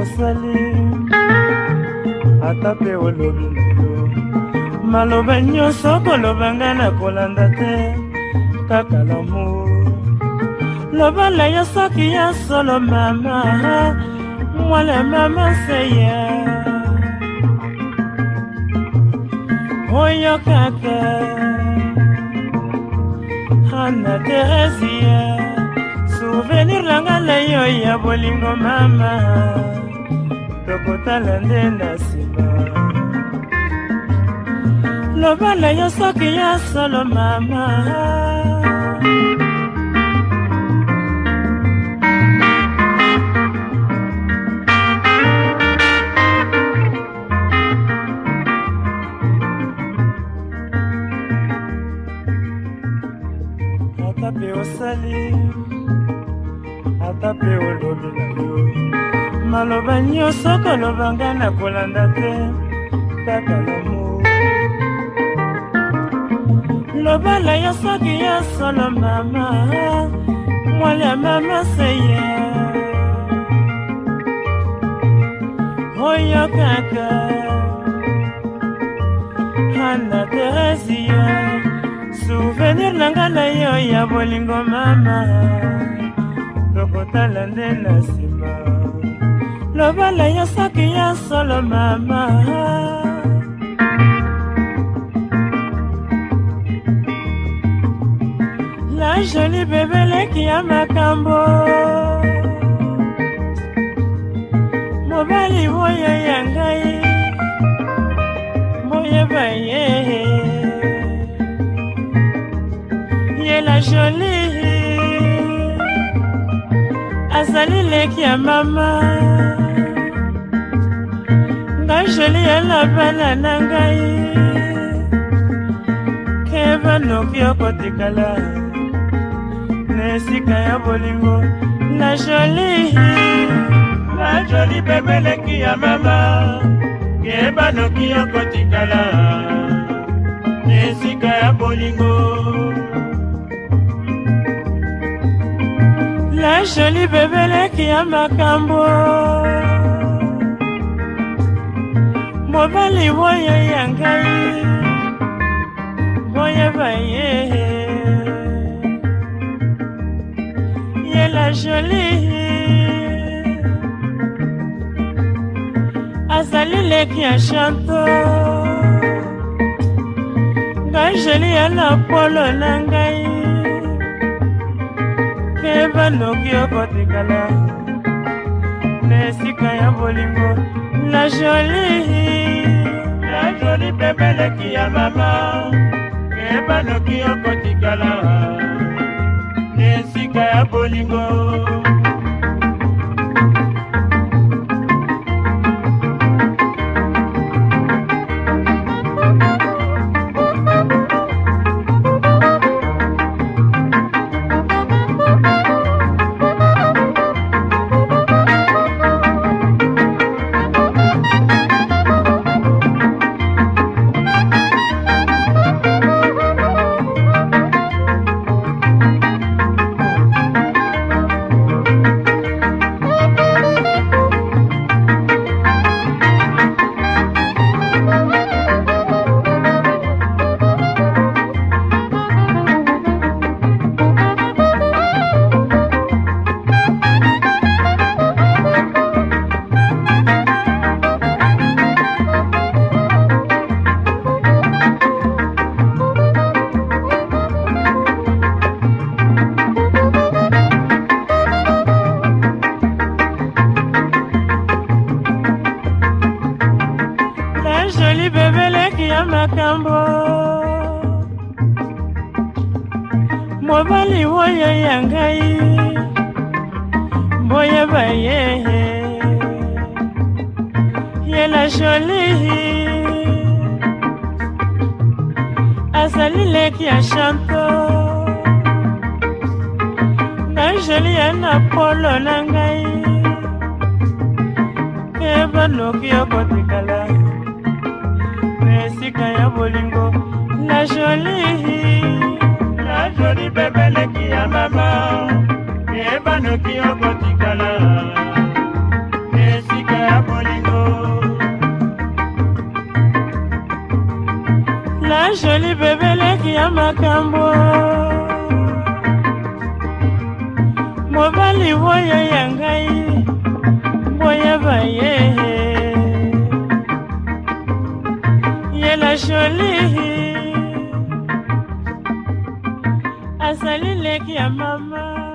osali ata mpe olobi na yo maloba nyonso kolobanga na kolanda te kaka lamour lobola yo soki ya solo mama mwala mama seya oyo kaka ana teresia souvenir nanga na yo ya bolingo mama kotala nde na nsima loba na yo soki ya solo mama ata mpe osali ata mpe olobi na yo maloba nyonso koloba ngai na kolanda te kaka lomo lobala yo soki ya solo mama mwali ya mama seye oyo kaka ana teresia souvenir na ngai na yo ya bolingo mama tokotala nde na nsima lobala yo soki ya solo mama la joli bebeleki ya makambo mobali oyo ya ngai moyeba ye ye la joli azali leki ya mama angeli yala bana na ngai ke banoki okotikala na esika ya bolingo na joli na joli bebeleki ya mama ke banoki okotikala na esika ya bolingo la joli bebeleki ya makambo mobali boya ya ngai boyeba ye yela joli azali leki ya chanto ngai joli ya napolo na ngai keba noki okotikala na esika ya bolingo la jolie la jolie bebeleki ya mama ebanoki okotikala esika ya bolingo bebelekiya makambo mobali oyo ya ngai boyeba ye yela joli azali leki ya chanto na joli ya na polo na ngai pe banoki yo kotikala esika ya bolingo la jolie la jolie bebeleki ya mama ebanoki okotikala esika ya bolingo la jolie bebeleki ya makambo mobali boya ya ngai boya baye jolie azali leki ya mama